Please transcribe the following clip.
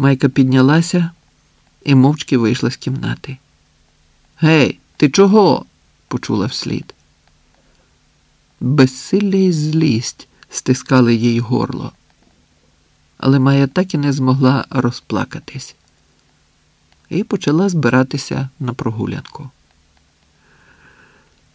Майка піднялася і мовчки вийшла з кімнати. Гей, ти чого? почула вслід. Безсилля і злість стискали їй горло, але Майя так і не змогла розплакатись і почала збиратися на прогулянку.